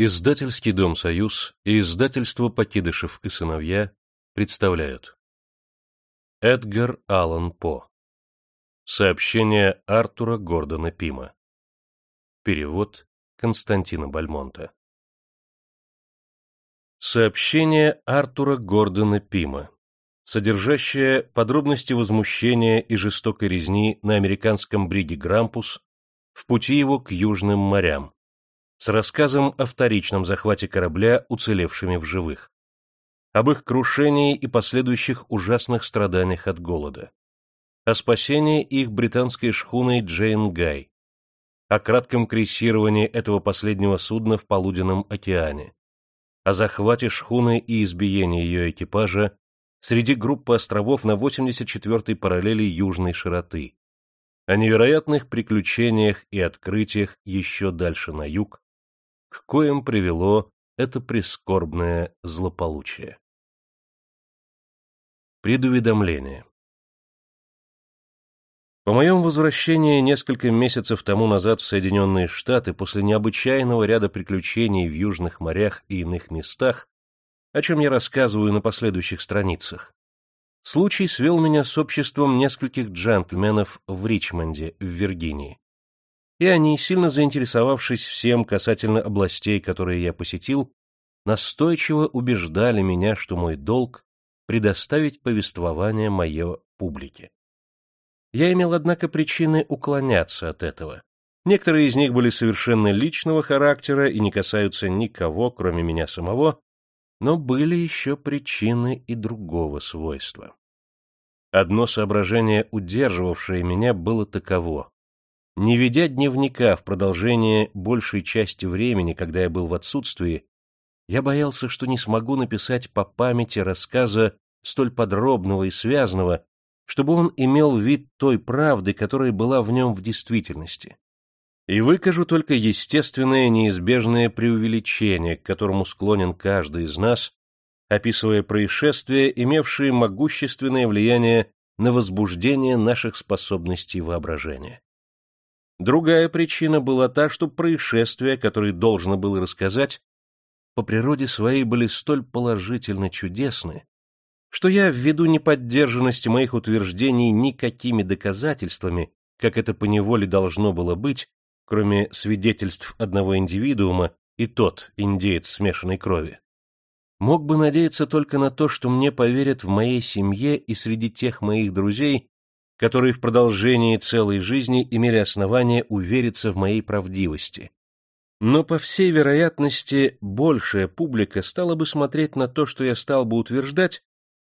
Издательский дом «Союз» и издательство «Покидышев и сыновья» представляют. Эдгар Аллан По. Сообщение Артура Гордона Пима. Перевод Константина Бальмонта. Сообщение Артура Гордона Пима содержащее подробности возмущения и жестокой резни на американском бриге Грампус в пути его к Южным морям, с рассказом о вторичном захвате корабля уцелевшими в живых, об их крушении и последующих ужасных страданиях от голода, о спасении их британской шхуной Джейн Гай, о кратком крейсировании этого последнего судна в полуденном океане, о захвате шхуны и избиении ее экипажа среди группы островов на 84-й параллели южной широты, о невероятных приключениях и открытиях еще дальше на юг, к коим привело это прискорбное злополучие. Предуведомление По моем возвращении несколько месяцев тому назад в Соединенные Штаты после необычайного ряда приключений в южных морях и иных местах о чем я рассказываю на последующих страницах. Случай свел меня с обществом нескольких джентльменов в Ричмонде, в Виргинии. И они, сильно заинтересовавшись всем касательно областей, которые я посетил, настойчиво убеждали меня, что мой долг — предоставить повествование мое публике. Я имел, однако, причины уклоняться от этого. Некоторые из них были совершенно личного характера и не касаются никого, кроме меня самого, но были еще причины и другого свойства. Одно соображение, удерживавшее меня, было таково. Не ведя дневника в продолжение большей части времени, когда я был в отсутствии, я боялся, что не смогу написать по памяти рассказа столь подробного и связанного, чтобы он имел вид той правды, которая была в нем в действительности и выкажу только естественное неизбежное преувеличение, к которому склонен каждый из нас, описывая происшествия, имевшие могущественное влияние на возбуждение наших способностей воображения. Другая причина была та, что происшествия, которые должно было рассказать, по природе своей были столь положительно чудесны, что я, ввиду неподдержанности моих утверждений никакими доказательствами, как это поневоле должно было быть, кроме свидетельств одного индивидуума, и тот индеец смешанной крови. Мог бы надеяться только на то, что мне поверят в моей семье и среди тех моих друзей, которые в продолжении целой жизни имели основание увериться в моей правдивости. Но, по всей вероятности, большая публика стала бы смотреть на то, что я стал бы утверждать,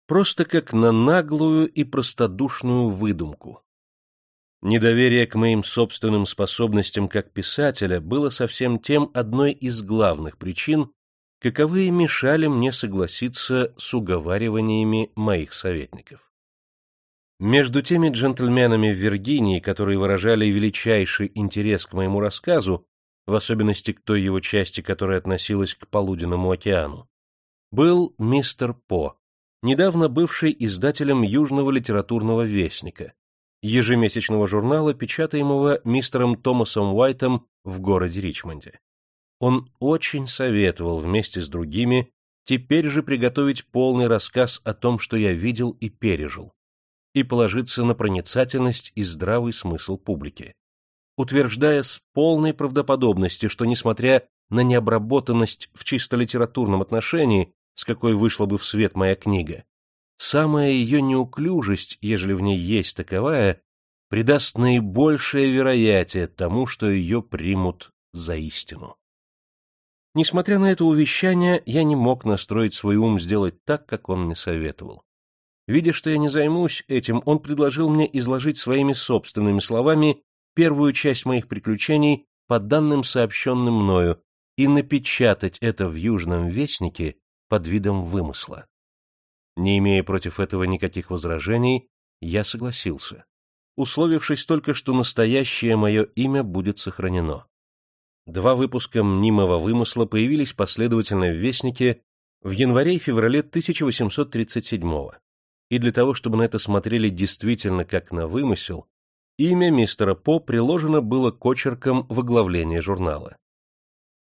просто как на наглую и простодушную выдумку. Недоверие к моим собственным способностям как писателя было совсем тем одной из главных причин, каковые мешали мне согласиться с уговариваниями моих советников. Между теми джентльменами в Виргинии, которые выражали величайший интерес к моему рассказу, в особенности к той его части, которая относилась к Полуденному океану, был мистер По, недавно бывший издателем Южного литературного вестника, ежемесячного журнала, печатаемого мистером Томасом Уайтом в городе Ричмонде. Он очень советовал вместе с другими теперь же приготовить полный рассказ о том, что я видел и пережил, и положиться на проницательность и здравый смысл публики, утверждая с полной правдоподобностью, что, несмотря на необработанность в чисто литературном отношении, с какой вышла бы в свет моя книга, самая ее неуклюжесть, ежели в ней есть таковая, придаст наибольшее вероятие тому, что ее примут за истину. Несмотря на это увещание, я не мог настроить свой ум сделать так, как он мне советовал. Видя, что я не займусь этим, он предложил мне изложить своими собственными словами первую часть моих приключений по данным, сообщенным мною, и напечатать это в Южном Вестнике под видом вымысла. Не имея против этого никаких возражений, я согласился, условившись только, что настоящее мое имя будет сохранено. Два выпуска мнимого вымысла появились последовательно в Вестнике в январе и феврале 1837 года, и для того, чтобы на это смотрели действительно как на вымысел, имя мистера По приложено было к очеркам в оглавлении журнала.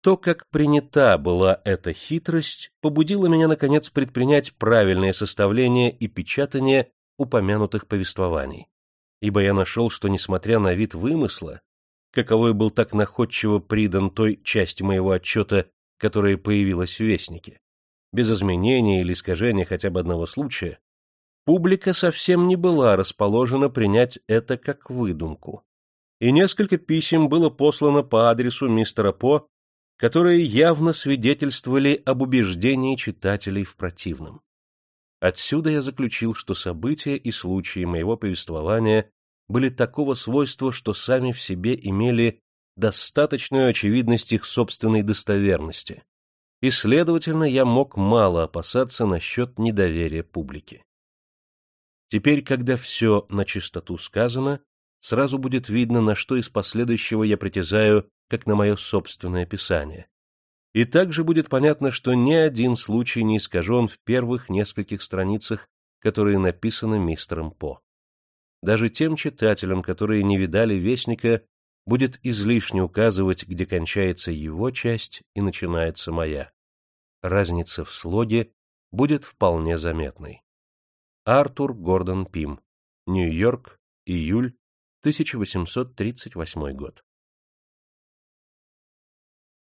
То, как принята была эта хитрость, побудило меня, наконец, предпринять правильное составление и печатание упомянутых повествований, ибо я нашел, что, несмотря на вид вымысла, каковой был так находчиво придан той части моего отчета, которая появилась в Вестнике, без изменения или искажения хотя бы одного случая, публика совсем не была расположена принять это как выдумку. И несколько писем было послано по адресу мистера По, которые явно свидетельствовали об убеждении читателей в противном. Отсюда я заключил, что события и случаи моего повествования были такого свойства, что сами в себе имели достаточную очевидность их собственной достоверности, и, следовательно, я мог мало опасаться насчет недоверия публики. Теперь, когда все на чистоту сказано, сразу будет видно, на что из последующего я притязаю, как на мое собственное писание. И также будет понятно, что ни один случай не искажен в первых нескольких страницах, которые написаны мистером По. Даже тем читателям, которые не видали Вестника, будет излишне указывать, где кончается его часть и начинается моя. Разница в слоге будет вполне заметной. Артур Гордон Пим. Нью-Йорк. Июль. 1838 год.